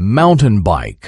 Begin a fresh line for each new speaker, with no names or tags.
mountain bike.